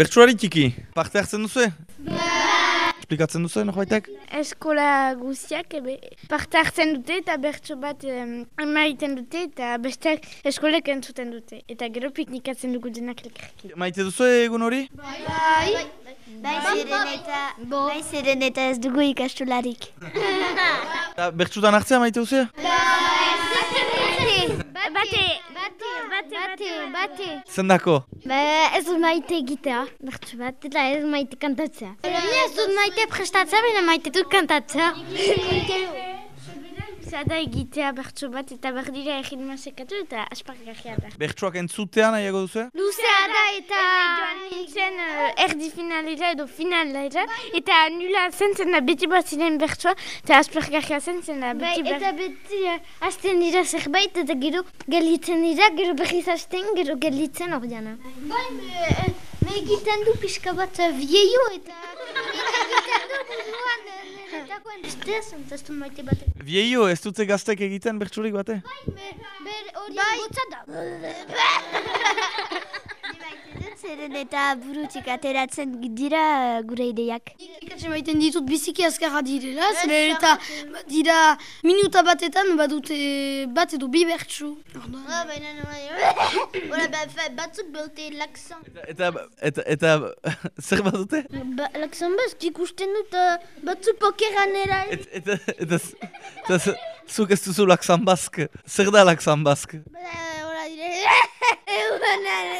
Bertsuari txiki, parte hartzen duzu? Esplikatzen duzu, no baitek? Eskola guztiak ebe, parte hartzen dute eta bertso bat emaiten dute eta besteak eskolek entzuten dute. Eta gero piknikatzen dugu denak elkarrekin. Maite duzu egun hori? Bai, bai zeren eta, bai zeren eta ez dugu ikastolarik. Bertsutan hartzea maite duzu? Bate, bate, bate, bate. Zendako? Ba, ez dut maite egitea, bertso bat, eta ez dut maite kantatzea. Ni ez dut maite prestatzea, baina maite dut kantatzea. Zada egitea bertso bat eta berdira egin masekatu eta aspargarria da. Bertsuak entzutea nahiago duzu? Luzea da eta joan nintzen uh, erdi finalera edo finalera eta nula zen zen da beti bat ziren bertsoa eta aspargarria zen zen da beti bai, eta beti uh, hasten dira zerbait eta gero gelitzen dira, gero berriz hasten, gero gelitzen hor diana. Bai, me, me egiten du pixka bat uh, vieio eta Netako enbestez, entzaztu maite bate. Vieio, ez dutze gaztek egiten bertsurik bate? Bai, ber hori bai. gotza da. Zeren eta burutik ateratzen dira gure ideiak. Ikatxe maiten ditut biziki azkarra direla, zeren eta dira minuta batetan badute bat edo bi bertsu. Ah, baina nola, batzuk baute laksan. Eta, eta, eta, zer badute? Ba, laksan bazk ikusten dut batzuk pokeran era. Et, eta, eta, eta, zuk ez duzu laksan bask. Zer da laksan bask? Hola dire,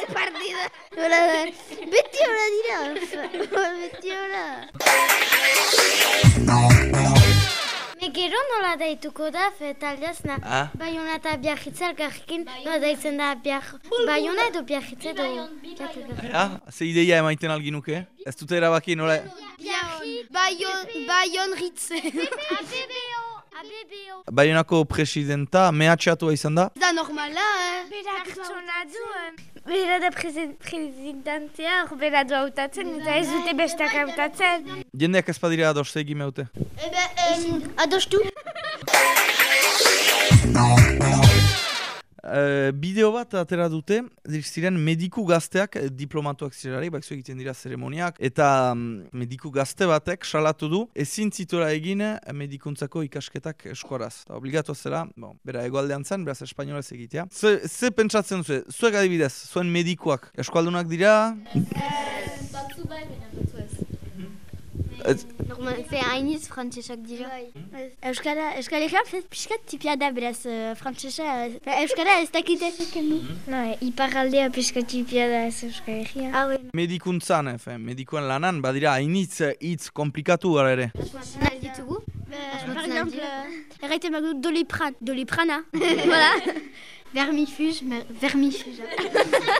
una partida. Hola, beti hola dira, beti hola. Me gero nola daituko da, fetaliaz na, Ah? baiona eta biarritza elkarrekin, nola daitzen da biar, baiona edo biarritza edo. Ja, ze ideia emaiten alginuke? Ez dute erabaki nola... Baion, baion ritze. ABBO, ABBO. Baionako presidenta mehatxatua izan da? da normala, eh? Berak pertsona du, eh, bera da presidentea, hor bera du hautatzen, eta ez dute bestak hautatzen. Jendeak ez badira ados egin meute. Ebe, adostu? Bideo bat atera dute, ziren mediku gazteak eh, diplomatuak zirelari, bakzu egiten dira zeremoniak, eta mm, mediku gazte batek salatu du, ezin zitura egin eh, medikuntzako ikasketak eskoraz. Eta obligatu zela, bon, bera egoaldean zen, beraz espainolez egitea. Ze, ze pentsatzen duzu, zuek adibidez, zuen medikuak eskualdunak dira? Batzu bai, baina batzu ez. Ez, Normal, ze hainiz frantzesak dira. Euskara, Euskal Herrian fez pixkat tipia da beraz uh, frantzesa. Uh, Euskara ez dakite. No, iparraldea pizkatipia da ez Euskal Herria. Ah, medikuntzan, efe, medikuen lanan, badira hainitz hitz komplikatu gara ere. Nahi ditugu. Par exemple, erraiten bagu dolipran. Doliprana. voilà. Vermifuge, vermifuge.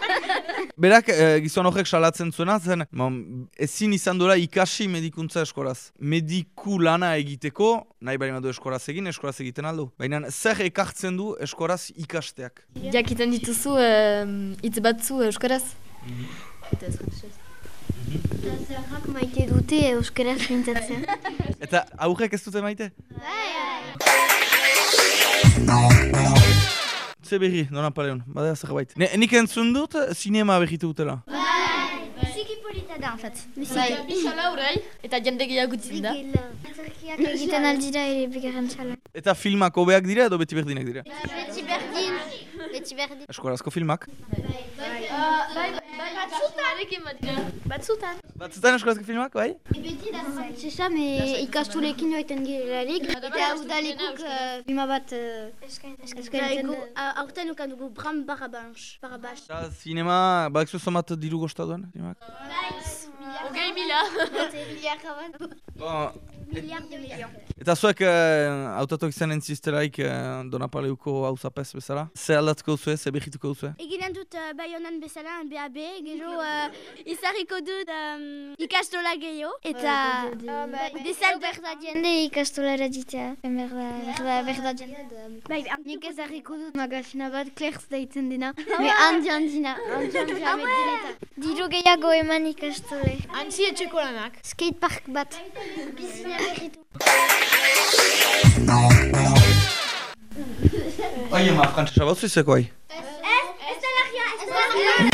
Berak eh, gizon horrek salatzen zuena zen, bon, ezin izan dola ikasi medikuntza eskoraz. Mediku lana egiteko, nahi bari du eskoraz egin, eskoraz egiten aldu. Baina zer ekartzen du eskoraz ikasteak. Jakiten dituzu em, hitz batzu euskaraz? Eta ez frantsesez. Zerrak maite dute euskaraz mintzatzen. Eta aurrek ez dute maite? Ze berri, Dona Paleon, badea zerbait. Ne, nik entzun dut, sinema berritu dutela. Ziki polita da, en fait. Bai, isala orai, eta jende gehiago utzin da. Egiten aldira ere bigarren txala. Eta filmak hobeak dira edo beti berdinak dira? Beti. Beti berdin. Eskorazko filmak. Batzutan! Batzutan. Batzutan eskorazko filmak, bai? Beti da frantzesa, me ikastulekin joiten girelarik. Eta udalekuk bima bat eskaintzen. Aurten ukan dugu Bram Barabanch. Barabash. Eta sinema, bakzu somat diru gosta duen? filmak? Mila. Bon, Miliard de milion. Eta zuek Donapaleuko hauzapez bezala? Ze aldatuko duzue, ze behituko duzue? Eginen dut uh, Bayonan bezala, BAB, gero uh, izarriko dut um, ikastola gehiago. Eta berda jende ikastolara ditea. Berda, berda, jende. Bai, nik ezarriko dut magazina bat, Klerz daitzen dina. Me. Diru gehiago eman ikastole. Antzi etxeko lanak. Skatepark bat. Bai, ema, frantzesa bat zuizeko, bai? Ez, ez da lagia, ez da lagia.